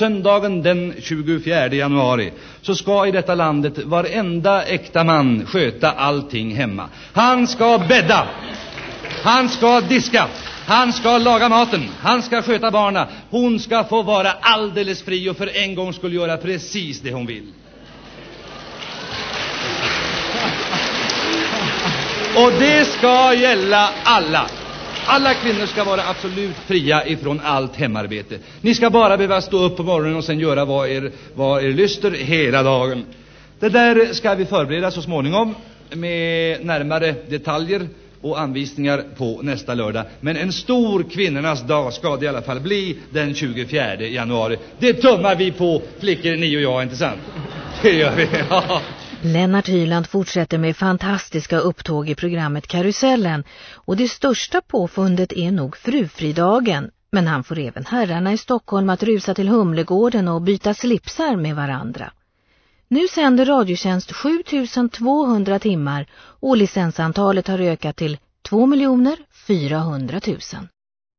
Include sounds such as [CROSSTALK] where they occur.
söndagen den 24 januari så ska i detta landet varenda äkta man sköta allting hemma. Han ska bädda, han ska diska, han ska laga maten, han ska sköta barna. Hon ska få vara alldeles fri och för en gång skulle göra precis det hon vill. Och det ska gälla alla. Alla kvinnor ska vara absolut fria ifrån allt hemarbete. Ni ska bara behöva stå upp på morgonen och sen göra vad er, vad er lyster hela dagen. Det där ska vi förbereda så småningom med närmare detaljer och anvisningar på nästa lördag. Men en stor kvinnornas dag ska det i alla fall bli den 24 januari. Det tummar vi på, flickor, ni och jag, inte sant? Det gör vi, [LAUGHS] ja. Lennart Hyland fortsätter med fantastiska upptåg i programmet Karusellen och det största påfundet är nog frufridagen. Men han får även herrarna i Stockholm att rusa till Humlegården och byta slipsar med varandra. Nu sänder Radiotjänst 7200 timmar och licensantalet har ökat till 2 400 000.